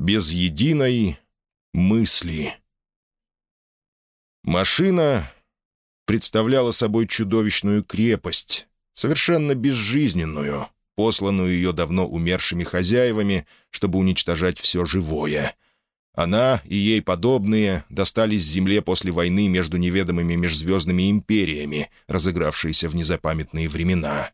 без единой мысли. Машина представляла собой чудовищную крепость, совершенно безжизненную, посланную ее давно умершими хозяевами, чтобы уничтожать все живое. Она и ей подобные достались земле после войны между неведомыми межзвездными империями, разыгравшейся в незапамятные времена.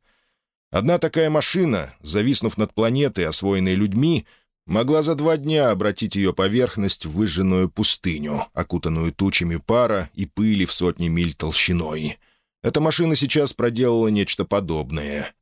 Одна такая машина, зависнув над планетой, освоенной людьми, могла за два дня обратить ее поверхность в выжженную пустыню, окутанную тучами пара и пыли в сотни миль толщиной. Эта машина сейчас проделала нечто подобное.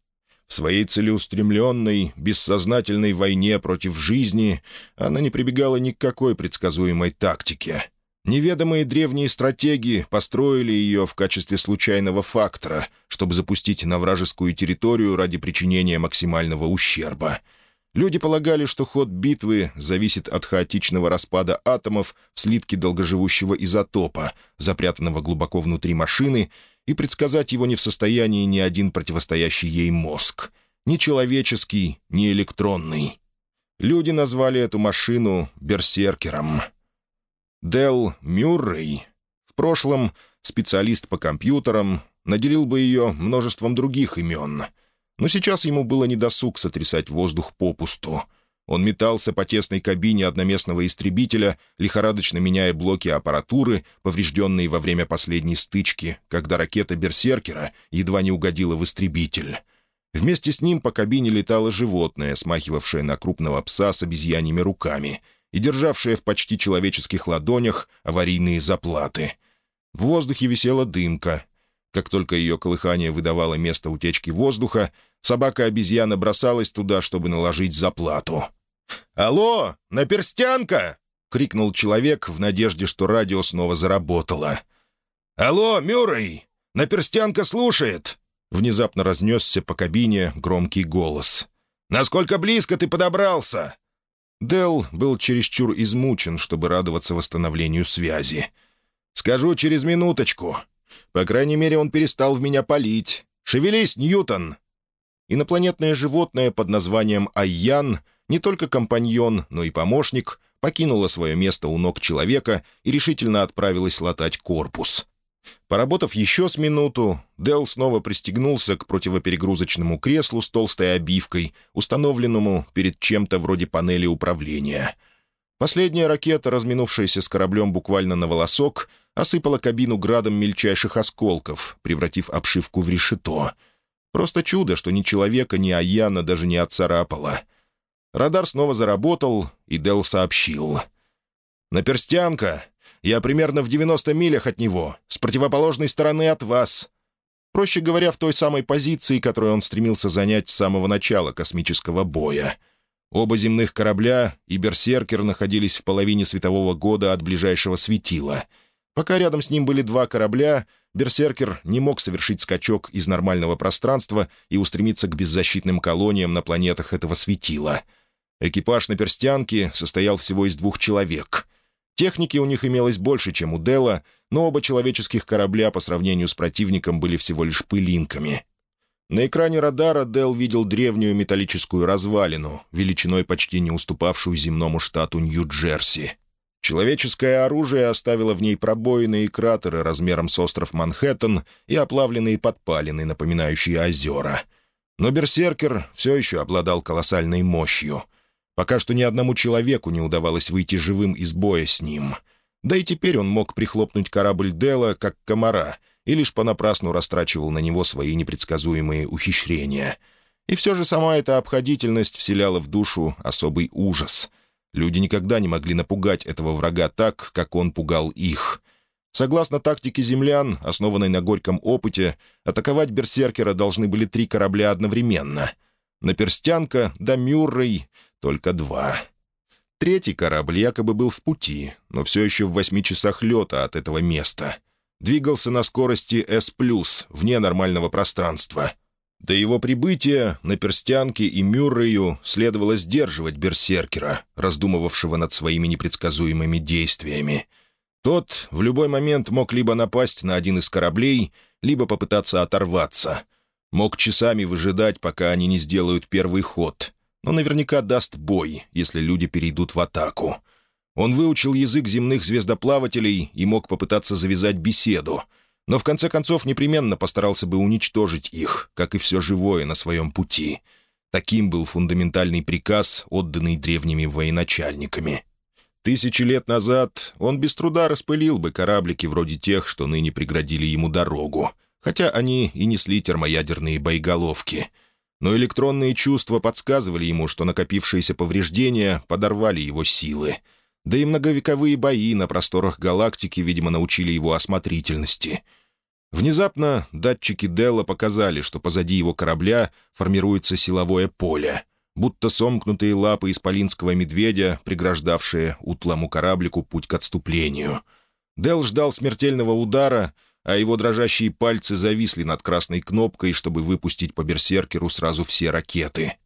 В своей целеустремленной, бессознательной войне против жизни она не прибегала ни к какой предсказуемой тактике. Неведомые древние стратеги построили ее в качестве случайного фактора, чтобы запустить на вражескую территорию ради причинения максимального ущерба — Люди полагали, что ход битвы зависит от хаотичного распада атомов в слитке долгоживущего изотопа, запрятанного глубоко внутри машины, и предсказать его не в состоянии ни один противостоящий ей мозг. Ни человеческий, ни электронный. Люди назвали эту машину «берсеркером». Дел Мюррей, в прошлом специалист по компьютерам, наделил бы ее множеством других имен — но сейчас ему было недосуг сотрясать воздух попусту. Он метался по тесной кабине одноместного истребителя, лихорадочно меняя блоки аппаратуры, поврежденные во время последней стычки, когда ракета «Берсеркера» едва не угодила в истребитель. Вместе с ним по кабине летало животное, смахивавшее на крупного пса с обезьяньими руками и державшее в почти человеческих ладонях аварийные заплаты. В воздухе висела дымка, как только ее колыхание выдавало место утечки воздуха, собака-обезьяна бросалась туда, чтобы наложить заплату. «Алло, наперстянка!» — крикнул человек в надежде, что радио снова заработало. «Алло, Мюррей! Наперстянка слушает!» Внезапно разнесся по кабине громкий голос. «Насколько близко ты подобрался?» Дел был чересчур измучен, чтобы радоваться восстановлению связи. «Скажу через минуточку. По крайней мере, он перестал в меня палить. Шевелись, Ньютон!» Инопланетное животное под названием Айян, не только компаньон, но и помощник, покинуло свое место у ног человека и решительно отправилось латать корпус. Поработав еще с минуту, Дел снова пристегнулся к противоперегрузочному креслу с толстой обивкой, установленному перед чем-то вроде панели управления. Последняя ракета, разминувшаяся с кораблем буквально на волосок, осыпала кабину градом мельчайших осколков, превратив обшивку в решето. Просто чудо, что ни человека, ни Аяна даже не отцарапала. Радар снова заработал, и Дел сообщил. «Наперстянка! Я примерно в 90 милях от него, с противоположной стороны от вас. Проще говоря, в той самой позиции, которую он стремился занять с самого начала космического боя». Оба земных корабля и «Берсеркер» находились в половине светового года от ближайшего светила — Пока рядом с ним были два корабля, «Берсеркер» не мог совершить скачок из нормального пространства и устремиться к беззащитным колониям на планетах этого светила. Экипаж на перстянке состоял всего из двух человек. Техники у них имелось больше, чем у Дела, но оба человеческих корабля по сравнению с противником были всего лишь пылинками. На экране радара Дел видел древнюю металлическую развалину, величиной почти не уступавшую земному штату Нью-Джерси. Человеческое оружие оставило в ней пробоины и кратеры размером с остров Манхэттен и оплавленные подпалины, напоминающие озера. Но Берсеркер все еще обладал колоссальной мощью. Пока что ни одному человеку не удавалось выйти живым из боя с ним. Да и теперь он мог прихлопнуть корабль Дела, как комара, и лишь понапрасну растрачивал на него свои непредсказуемые ухищрения. И все же сама эта обходительность вселяла в душу особый ужас — Люди никогда не могли напугать этого врага так, как он пугал их. Согласно тактике землян, основанной на горьком опыте, атаковать берсеркера должны были три корабля одновременно. Наперстянка да Мюррей — только два. Третий корабль якобы был в пути, но все еще в восьми часах лета от этого места. Двигался на скорости S+, вне нормального пространства — до его прибытия на Перстянке и Мюррею следовало сдерживать берсеркера, раздумывавшего над своими непредсказуемыми действиями. Тот в любой момент мог либо напасть на один из кораблей, либо попытаться оторваться. Мог часами выжидать, пока они не сделают первый ход. но наверняка даст бой, если люди перейдут в атаку. Он выучил язык земных звездоплавателей и мог попытаться завязать беседу, но в конце концов непременно постарался бы уничтожить их, как и все живое на своем пути. Таким был фундаментальный приказ, отданный древними военачальниками. Тысячи лет назад он без труда распылил бы кораблики вроде тех, что ныне преградили ему дорогу, хотя они и несли термоядерные боеголовки — но электронные чувства подсказывали ему, что накопившиеся повреждения подорвали его силы. Да и многовековые бои на просторах галактики, видимо, научили его осмотрительности. Внезапно датчики Делла показали, что позади его корабля формируется силовое поле, будто сомкнутые лапы исполинского медведя, преграждавшие утлому кораблику путь к отступлению. Дел ждал смертельного удара — а его дрожащие пальцы зависли над красной кнопкой, чтобы выпустить по берсеркеру сразу все ракеты.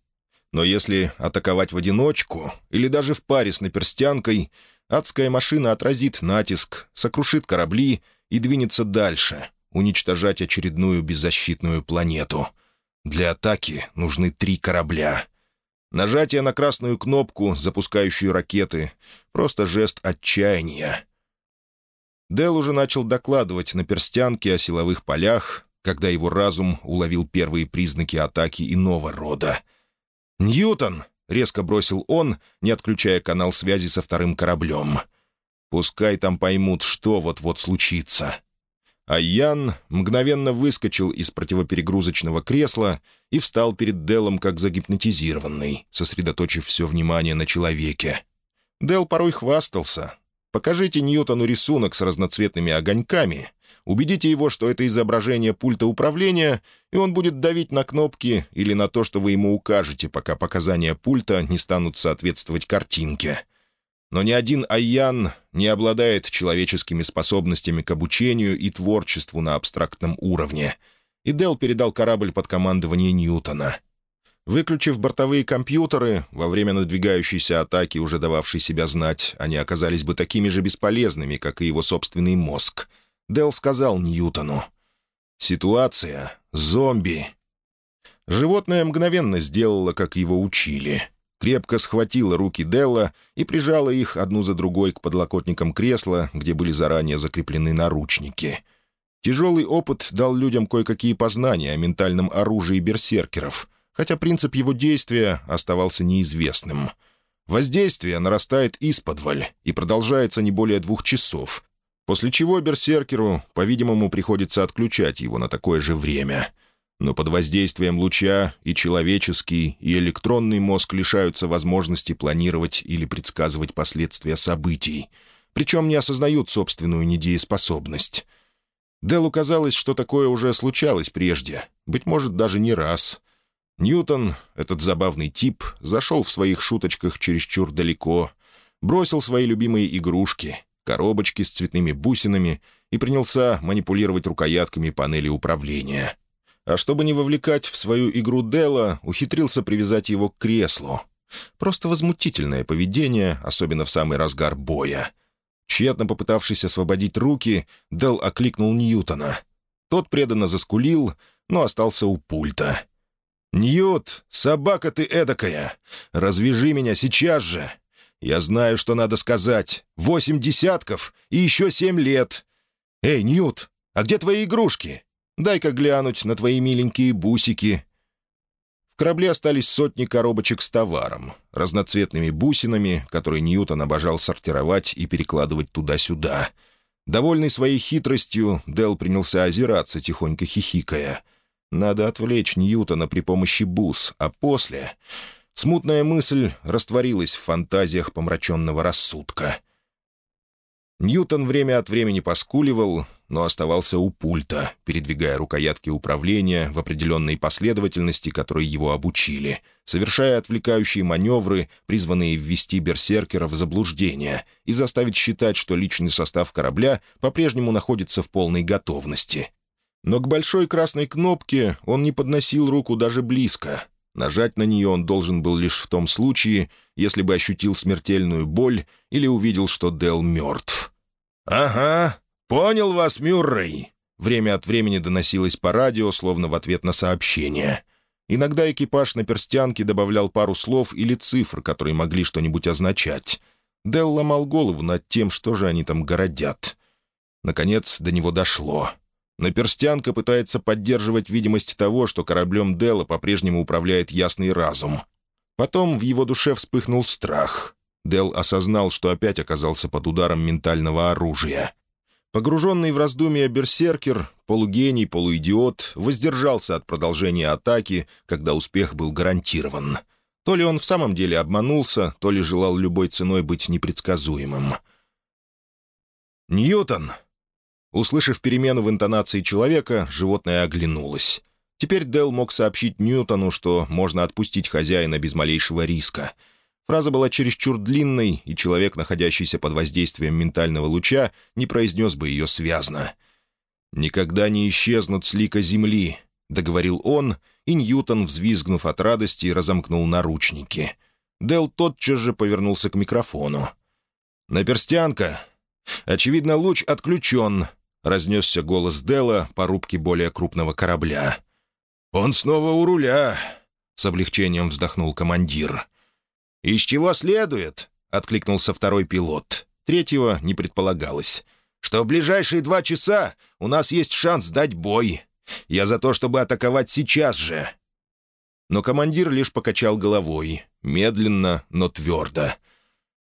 Но если атаковать в одиночку или даже в паре с наперстянкой, адская машина отразит натиск, сокрушит корабли и двинется дальше, уничтожать очередную беззащитную планету. Для атаки нужны три корабля. Нажатие на красную кнопку, запускающую ракеты — просто жест отчаяния. Дел уже начал докладывать на перстянке о силовых полях, когда его разум уловил первые признаки атаки иного рода. «Ньютон!» — резко бросил он, не отключая канал связи со вторым кораблем. «Пускай там поймут, что вот-вот случится». А Ян мгновенно выскочил из противоперегрузочного кресла и встал перед Делом как загипнотизированный, сосредоточив все внимание на человеке. Дел порой хвастался, Покажите Ньютону рисунок с разноцветными огоньками, убедите его, что это изображение пульта управления, и он будет давить на кнопки или на то, что вы ему укажете, пока показания пульта не станут соответствовать картинке. Но ни один Айян не обладает человеческими способностями к обучению и творчеству на абстрактном уровне, и Дел передал корабль под командование Ньютона — Выключив бортовые компьютеры, во время надвигающейся атаки, уже дававшей себя знать, они оказались бы такими же бесполезными, как и его собственный мозг. Дел сказал Ньютону. «Ситуация. Зомби». Животное мгновенно сделало, как его учили. Крепко схватило руки Делла и прижало их одну за другой к подлокотникам кресла, где были заранее закреплены наручники. Тяжелый опыт дал людям кое-какие познания о ментальном оружии берсеркеров — хотя принцип его действия оставался неизвестным. Воздействие нарастает исподволь и продолжается не более двух часов, после чего берсеркеру, по-видимому, приходится отключать его на такое же время. Но под воздействием луча и человеческий, и электронный мозг лишаются возможности планировать или предсказывать последствия событий, причем не осознают собственную недееспособность. Делу казалось, что такое уже случалось прежде, быть может, даже не раз — Ньютон, этот забавный тип, зашел в своих шуточках чересчур далеко, бросил свои любимые игрушки, коробочки с цветными бусинами и принялся манипулировать рукоятками панели управления. А чтобы не вовлекать в свою игру Дела, ухитрился привязать его к креслу. Просто возмутительное поведение, особенно в самый разгар боя. Тщетно попытавшись освободить руки, Дел окликнул Ньютона. Тот преданно заскулил, но остался у пульта — «Ньют, собака ты эдакая! Развяжи меня сейчас же! Я знаю, что надо сказать. Восемь десятков и еще семь лет! Эй, Ньют, а где твои игрушки? Дай-ка глянуть на твои миленькие бусики!» В корабле остались сотни коробочек с товаром, разноцветными бусинами, которые Ньютон обожал сортировать и перекладывать туда-сюда. Довольный своей хитростью, Дел принялся озираться, тихонько хихикая — надо отвлечь Ньютона при помощи бус, а после... Смутная мысль растворилась в фантазиях помраченного рассудка. Ньютон время от времени поскуливал, но оставался у пульта, передвигая рукоятки управления в определенной последовательности, которой его обучили, совершая отвлекающие маневры, призванные ввести берсеркера в заблуждение и заставить считать, что личный состав корабля по-прежнему находится в полной готовности. Но к большой красной кнопке он не подносил руку даже близко. Нажать на нее он должен был лишь в том случае, если бы ощутил смертельную боль или увидел, что Дел мертв. «Ага, понял вас, Мюррей!» Время от времени доносилось по радио, словно в ответ на сообщение. Иногда экипаж на перстянке добавлял пару слов или цифр, которые могли что-нибудь означать. Дел ломал голову над тем, что же они там городят. Наконец до него дошло. Наперстянка пытается поддерживать видимость того, что кораблем Дела по-прежнему управляет ясный разум. Потом в его душе вспыхнул страх. Дел осознал, что опять оказался под ударом ментального оружия. Погруженный в раздумья берсеркер, полугений, полуидиот, воздержался от продолжения атаки, когда успех был гарантирован. То ли он в самом деле обманулся, то ли желал любой ценой быть непредсказуемым. «Ньютон!» Услышав перемену в интонации человека, животное оглянулось. Теперь Дел мог сообщить Ньютону, что можно отпустить хозяина без малейшего риска — Фраза была чересчур длинной, и человек, находящийся под воздействием ментального луча, не произнес бы ее связно. «Никогда не исчезнут с лика земли», — договорил он, и Ньютон, взвизгнув от радости, разомкнул наручники. Дел тотчас же повернулся к микрофону. «Наперстянка! Очевидно, луч отключен», — разнесся голос Дела по рубке более крупного корабля. «Он снова у руля», — с облегчением вздохнул командир. «Из чего следует?» — откликнулся второй пилот. Третьего не предполагалось. «Что в ближайшие два часа у нас есть шанс дать бой. Я за то, чтобы атаковать сейчас же». Но командир лишь покачал головой, медленно, но твердо.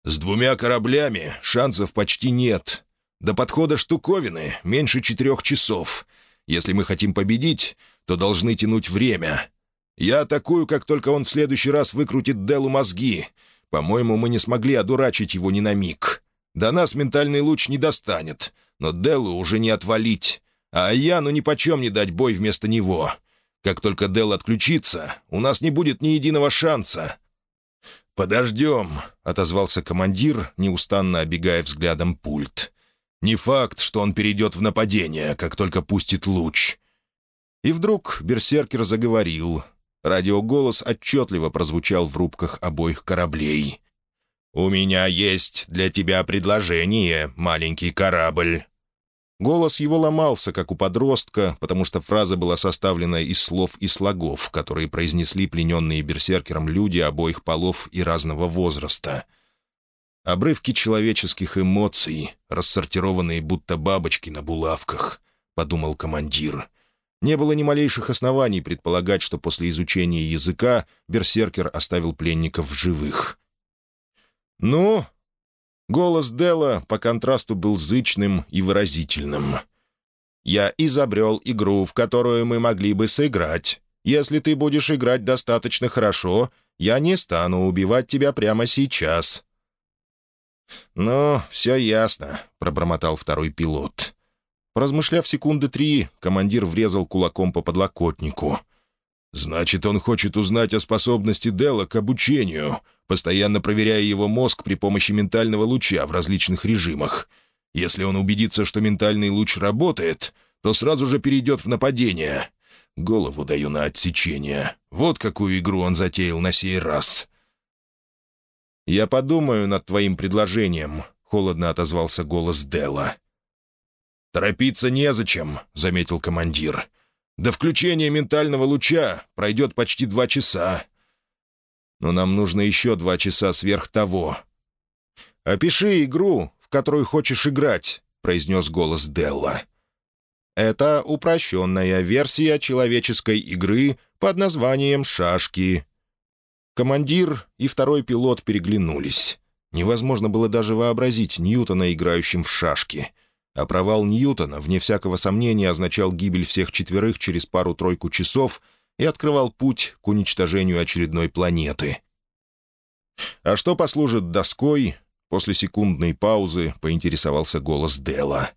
«С двумя кораблями шансов почти нет. До подхода штуковины меньше четырех часов. Если мы хотим победить, то должны тянуть время. Я атакую, как только он в следующий раз выкрутит Делу мозги. По-моему, мы не смогли одурачить его ни на миг. До нас ментальный луч не достанет, но Делу уже не отвалить. А Яну нипочем не дать бой вместо него. Как только Дел отключится, у нас не будет ни единого шанса». «Подождем», — отозвался командир, неустанно обегая взглядом пульт. «Не факт, что он перейдет в нападение, как только пустит луч». И вдруг берсеркер заговорил, Радиоголос отчетливо прозвучал в рубках обоих кораблей. «У меня есть для тебя предложение, маленький корабль». Голос его ломался, как у подростка, потому что фраза была составлена из слов и слогов, которые произнесли плененные берсеркером люди обоих полов и разного возраста. «Обрывки человеческих эмоций, рассортированные будто бабочки на булавках», — подумал командир. Не было ни малейших оснований предполагать, что после изучения языка берсеркер оставил пленников в живых. «Ну?» Голос Дела по контрасту был зычным и выразительным. «Я изобрел игру, в которую мы могли бы сыграть. Если ты будешь играть достаточно хорошо, я не стану убивать тебя прямо сейчас». «Ну, все ясно», — пробормотал второй пилот. Поразмышляв секунды три, командир врезал кулаком по подлокотнику. «Значит, он хочет узнать о способности Дела к обучению, постоянно проверяя его мозг при помощи ментального луча в различных режимах. Если он убедится, что ментальный луч работает, то сразу же перейдет в нападение. Голову даю на отсечение. Вот какую игру он затеял на сей раз». «Я подумаю над твоим предложением», — холодно отозвался голос Дела. «Торопиться незачем», — заметил командир. «До включения ментального луча пройдет почти два часа». «Но нам нужно еще два часа сверх того». «Опиши игру, в которую хочешь играть», — произнес голос Делла. «Это упрощенная версия человеческой игры под названием «Шашки». Командир и второй пилот переглянулись. Невозможно было даже вообразить Ньютона, играющим в шашки — а провал Ньютона, вне всякого сомнения, означал гибель всех четверых через пару-тройку часов и открывал путь к уничтожению очередной планеты. «А что послужит доской?» После секундной паузы поинтересовался голос Дела.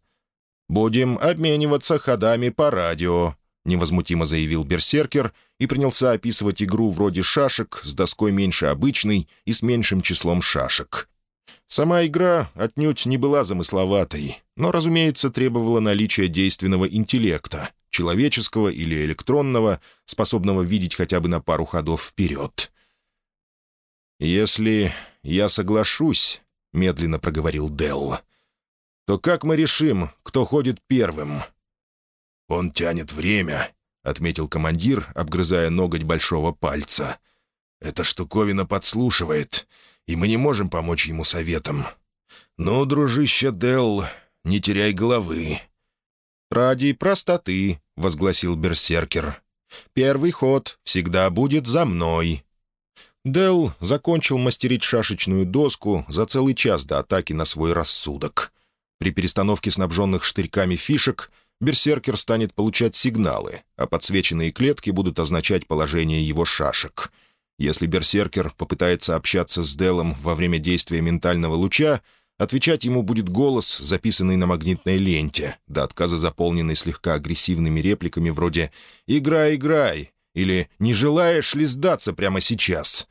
«Будем обмениваться ходами по радио», — невозмутимо заявил Берсеркер и принялся описывать игру вроде шашек с доской меньше обычной и с меньшим числом шашек. Сама игра отнюдь не была замысловатой, но, разумеется, требовала наличия действенного интеллекта, человеческого или электронного, способного видеть хотя бы на пару ходов вперед. «Если я соглашусь», — медленно проговорил Делл, — «то как мы решим, кто ходит первым?» «Он тянет время», — отметил командир, обгрызая ноготь большого пальца. «Эта штуковина подслушивает, и мы не можем помочь ему советом. Ну, дружище Делл, не теряй головы». «Ради простоты», — возгласил берсеркер. «Первый ход всегда будет за мной». Дел закончил мастерить шашечную доску за целый час до атаки на свой рассудок. При перестановке снабженных штырьками фишек берсеркер станет получать сигналы, а подсвеченные клетки будут означать положение его шашек. Если берсеркер попытается общаться с Делом во время действия ментального луча, отвечать ему будет голос, записанный на магнитной ленте, до отказа заполненный слегка агрессивными репликами вроде «Играй, играй!» или «Не желаешь ли сдаться прямо сейчас?»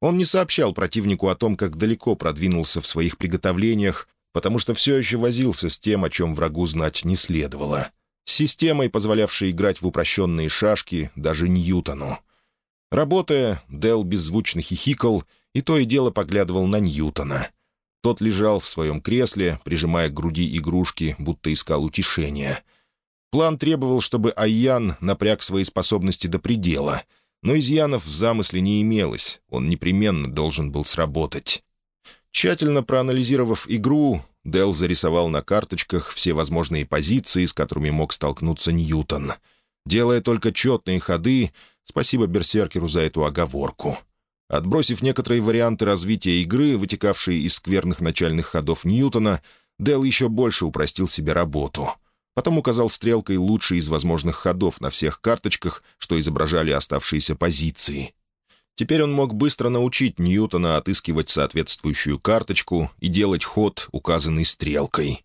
Он не сообщал противнику о том, как далеко продвинулся в своих приготовлениях, потому что все еще возился с тем, о чем врагу знать не следовало. С системой, позволявшей играть в упрощенные шашки даже Ньютону. Работая, Дел беззвучно хихикал и то и дело поглядывал на Ньютона. Тот лежал в своем кресле, прижимая к груди игрушки, будто искал утешения. План требовал, чтобы Айян напряг свои способности до предела, но изъянов в замысле не имелось, он непременно должен был сработать. Тщательно проанализировав игру, Дел зарисовал на карточках все возможные позиции, с которыми мог столкнуться Ньютон. Делая только четные ходы, спасибо Берсеркеру за эту оговорку. Отбросив некоторые варианты развития игры, вытекавшие из скверных начальных ходов Ньютона, Дел еще больше упростил себе работу. Потом указал стрелкой лучший из возможных ходов на всех карточках, что изображали оставшиеся позиции. Теперь он мог быстро научить Ньютона отыскивать соответствующую карточку и делать ход, указанный стрелкой.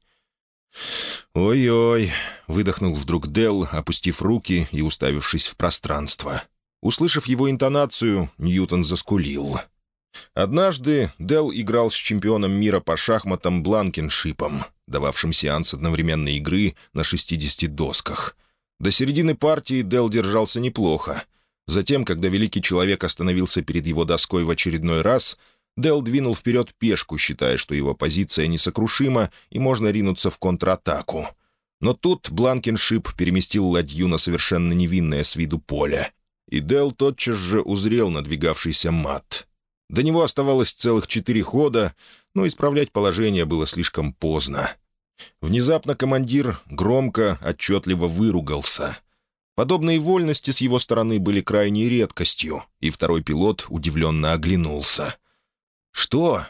«Ой-ой», — выдохнул вдруг Делл, опустив руки и уставившись в пространство. Услышав его интонацию, Ньютон заскулил. Однажды Делл играл с чемпионом мира по шахматам Бланкеншипом, дававшим сеанс одновременной игры на 60 досках. До середины партии Делл держался неплохо, Затем, когда великий человек остановился перед его доской в очередной раз, Дел двинул вперед пешку, считая, что его позиция несокрушима и можно ринуться в контратаку. Но тут Бланкеншип переместил ладью на совершенно невинное с виду поле, и Дел тотчас же узрел надвигавшийся мат. До него оставалось целых четыре хода, но исправлять положение было слишком поздно. Внезапно командир громко, отчетливо выругался — Подобные вольности с его стороны были крайней редкостью, и второй пилот удивленно оглянулся. «Что?»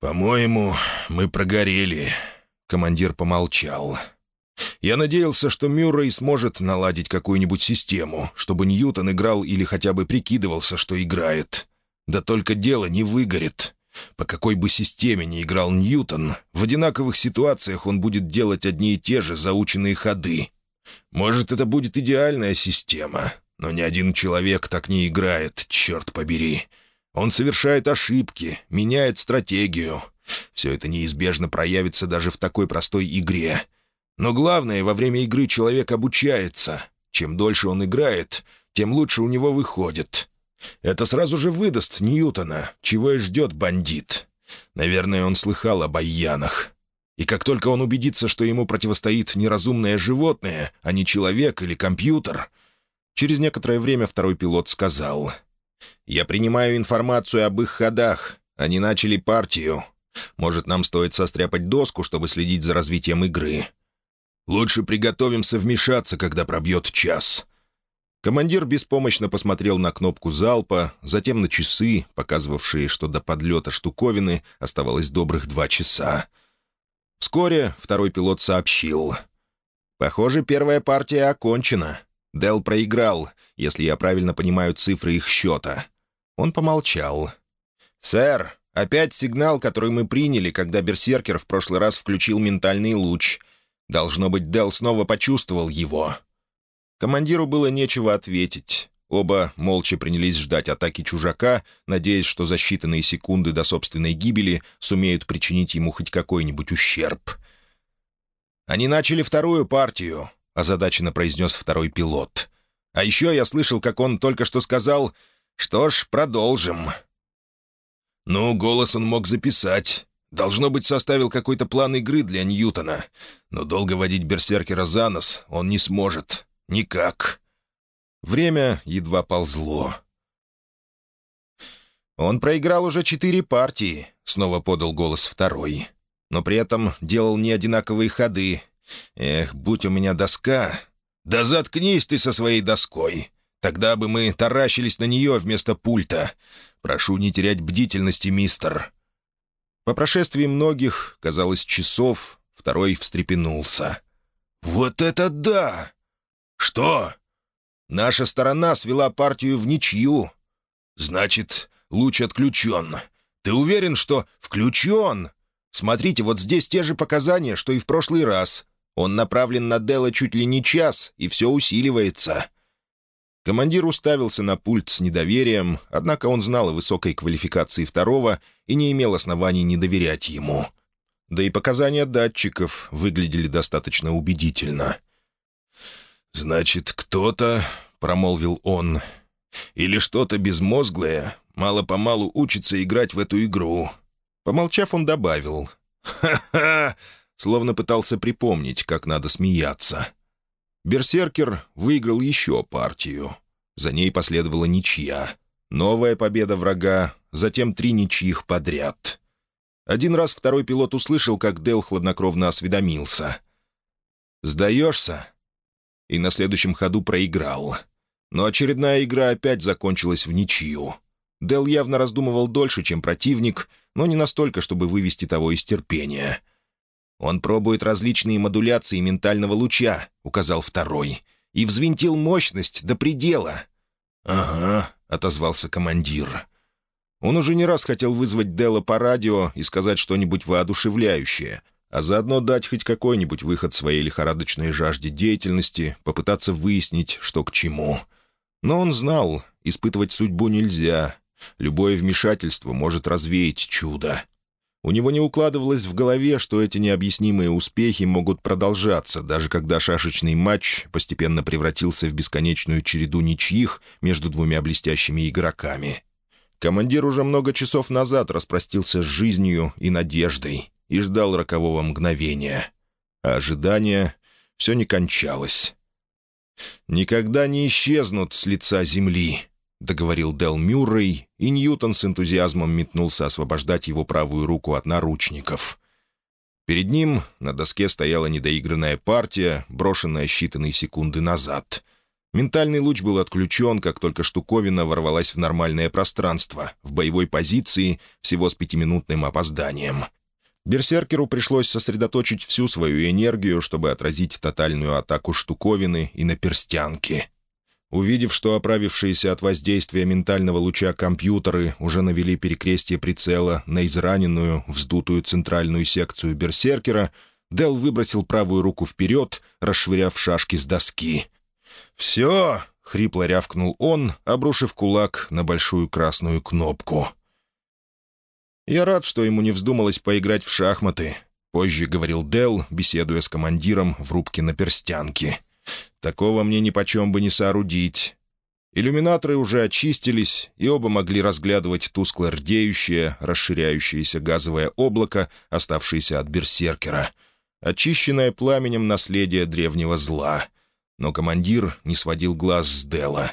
«По-моему, мы прогорели», — командир помолчал. «Я надеялся, что Мюррей сможет наладить какую-нибудь систему, чтобы Ньютон играл или хотя бы прикидывался, что играет. Да только дело не выгорит. По какой бы системе ни играл Ньютон, в одинаковых ситуациях он будет делать одни и те же заученные ходы, может, это будет идеальная система, но ни один человек так не играет, черт побери. Он совершает ошибки, меняет стратегию. Все это неизбежно проявится даже в такой простой игре. Но главное, во время игры человек обучается. Чем дольше он играет, тем лучше у него выходит. Это сразу же выдаст Ньютона, чего и ждет бандит. Наверное, он слыхал о баянах. И как только он убедится, что ему противостоит неразумное животное, а не человек или компьютер... Через некоторое время второй пилот сказал... «Я принимаю информацию об их ходах. Они начали партию. Может, нам стоит состряпать доску, чтобы следить за развитием игры. Лучше приготовимся вмешаться, когда пробьет час». Командир беспомощно посмотрел на кнопку залпа, затем на часы, показывавшие, что до подлета штуковины оставалось добрых два часа. Вскоре второй пилот сообщил. «Похоже, первая партия окончена. Дел проиграл, если я правильно понимаю цифры их счета». Он помолчал. «Сэр, опять сигнал, который мы приняли, когда Берсеркер в прошлый раз включил ментальный луч. Должно быть, Дел снова почувствовал его». Командиру было нечего ответить. Оба молча принялись ждать атаки чужака, надеясь, что за считанные секунды до собственной гибели сумеют причинить ему хоть какой-нибудь ущерб. «Они начали вторую партию», — озадаченно произнес второй пилот. «А еще я слышал, как он только что сказал, что ж, продолжим». «Ну, голос он мог записать. Должно быть, составил какой-то план игры для Ньютона. Но долго водить берсеркера за нос он не сможет. никак». Время едва ползло. «Он проиграл уже четыре партии», — снова подал голос второй. «Но при этом делал неодинаковые ходы. Эх, будь у меня доска...» «Да заткнись ты со своей доской! Тогда бы мы таращились на нее вместо пульта. Прошу не терять бдительности, мистер». По прошествии многих, казалось, часов, второй встрепенулся. «Вот это да! Что? Наша сторона свела партию в ничью. Значит, луч отключен. Ты уверен, что включен? Смотрите, вот здесь те же показания, что и в прошлый раз. Он направлен на Делла чуть ли не час, и все усиливается». Командир уставился на пульт с недоверием, однако он знал о высокой квалификации второго и не имел оснований не доверять ему. Да и показания датчиков выглядели достаточно убедительно. «Значит, кто-то, — промолвил он, — или что-то безмозглое мало-помалу учится играть в эту игру». Помолчав, он добавил. «Ха-ха!» словно пытался припомнить, как надо смеяться. Берсеркер выиграл еще партию. За ней последовала ничья. Новая победа врага, затем три ничьих подряд. Один раз второй пилот услышал, как Дел хладнокровно осведомился. «Сдаешься?» И на следующем ходу проиграл. Но очередная игра опять закончилась в ничью. Дел явно раздумывал дольше, чем противник, но не настолько, чтобы вывести того из терпения. «Он пробует различные модуляции ментального луча», — указал второй, «и взвинтил мощность до предела». «Ага», — отозвался командир. Он уже не раз хотел вызвать Делла по радио и сказать что-нибудь воодушевляющее, а заодно дать хоть какой-нибудь выход своей лихорадочной жажде деятельности, попытаться выяснить, что к чему. Но он знал, испытывать судьбу нельзя. Любое вмешательство может развеять чудо. У него не укладывалось в голове, что эти необъяснимые успехи могут продолжаться, даже когда шашечный матч постепенно превратился в бесконечную череду ничьих между двумя блестящими игроками. Командир уже много часов назад распростился с жизнью и надеждой и ждал рокового мгновения. А ожидание все не кончалось. «Никогда не исчезнут с лица земли», — договорил Дел Мюррей, и Ньютон с энтузиазмом метнулся освобождать его правую руку от наручников. Перед ним на доске стояла недоигранная партия, брошенная считанные секунды назад. Ментальный луч был отключен, как только штуковина ворвалась в нормальное пространство, в боевой позиции, всего с пятиминутным опозданием. Берсеркеру пришлось сосредоточить всю свою энергию, чтобы отразить тотальную атаку штуковины и на перстянки. Увидев, что оправившиеся от воздействия ментального луча компьютеры уже навели перекрестие прицела на израненную, вздутую центральную секцию берсеркера, Дел выбросил правую руку вперед, расшвыряв шашки с доски. «Все!» — хрипло рявкнул он, обрушив кулак на большую красную кнопку. «Я рад, что ему не вздумалось поиграть в шахматы», — позже говорил Дел, беседуя с командиром в рубке на перстянке. Такого мне нипочем бы не соорудить. Иллюминаторы уже очистились, и оба могли разглядывать тускло рдеющее, расширяющееся газовое облако, оставшееся от берсеркера. Очищенное пламенем наследие древнего зла. Но командир не сводил глаз с Дела.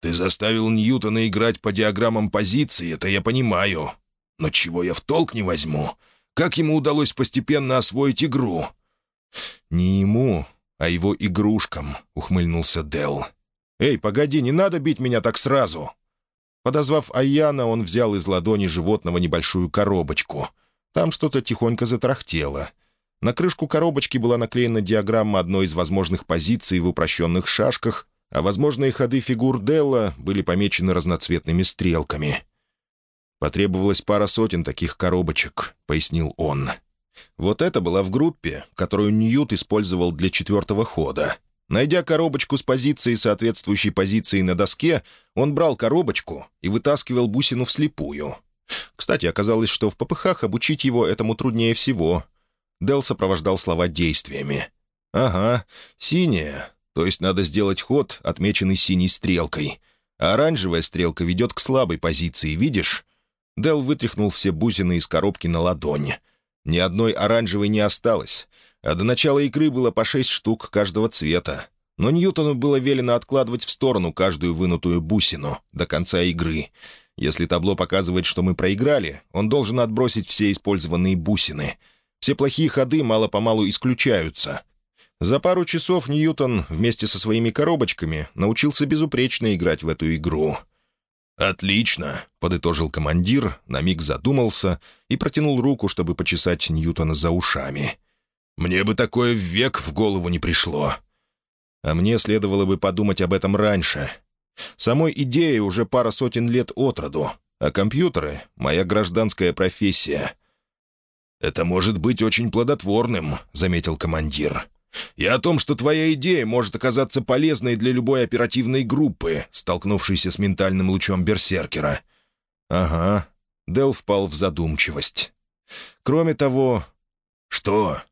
«Ты заставил Ньютона играть по диаграммам позиции, это я понимаю. Но чего я в толк не возьму? Как ему удалось постепенно освоить игру?» «Не ему, а его игрушкам», — ухмыльнулся Дел. «Эй, погоди, не надо бить меня так сразу!» Подозвав Аяна, он взял из ладони животного небольшую коробочку. Там что-то тихонько затрахтело. На крышку коробочки была наклеена диаграмма одной из возможных позиций в упрощенных шашках, а возможные ходы фигур Делла были помечены разноцветными стрелками. «Потребовалось пара сотен таких коробочек», — пояснил он. Вот это была в группе, которую Ньют использовал для четвертого хода. Найдя коробочку с позицией, соответствующей позиции на доске, он брал коробочку и вытаскивал бусину вслепую. Кстати, оказалось, что в ППХ обучить его этому труднее всего. Дел сопровождал слова действиями. «Ага, синяя, то есть надо сделать ход, отмеченный синей стрелкой. А оранжевая стрелка ведет к слабой позиции, видишь?» Дел вытряхнул все бусины из коробки на ладонь. Ни одной оранжевой не осталось, а до начала игры было по шесть штук каждого цвета. но Ньютону было велено откладывать в сторону каждую вынутую бусину до конца игры. Если табло показывает, что мы проиграли, он должен отбросить все использованные бусины. Все плохие ходы мало-помалу исключаются. За пару часов Ньютон вместе со своими коробочками научился безупречно играть в эту игру. «Отлично», — подытожил командир, на миг задумался и протянул руку, чтобы почесать Ньютона за ушами. «Мне бы такое век в голову не пришло. А мне следовало бы подумать об этом раньше. Самой идее уже пара сотен лет от роду, а компьютеры — моя гражданская профессия». «Это может быть очень плодотворным», — заметил командир. «И о том, что твоя идея может оказаться полезной для любой оперативной группы, столкнувшейся с ментальным лучом берсеркера». «Ага». Дел впал в задумчивость. «Кроме того...» «Что?»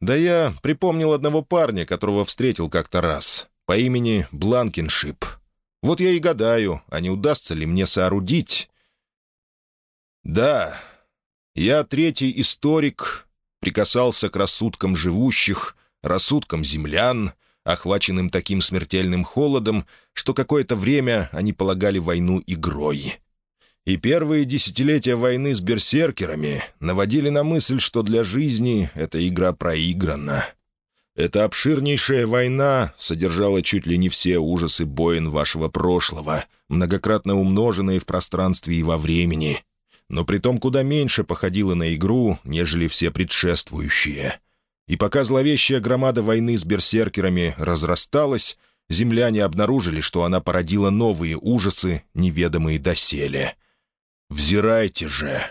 «Да я припомнил одного парня, которого встретил как-то раз, по имени Бланкиншип. Вот я и гадаю, а не удастся ли мне соорудить...» «Да, я третий историк, прикасался к рассудкам живущих, рассудкам землян, охваченным таким смертельным холодом, что какое-то время они полагали войну игрой. И первые десятилетия войны с берсеркерами наводили на мысль, что для жизни эта игра проиграна. Эта обширнейшая война содержала чуть ли не все ужасы боин вашего прошлого, многократно умноженные в пространстве и во времени, но притом куда меньше походила на игру, нежели все предшествующие. И пока зловещая громада войны с берсеркерами разрасталась, земляне обнаружили, что она породила новые ужасы, неведомые доселе — «Взирайте же!»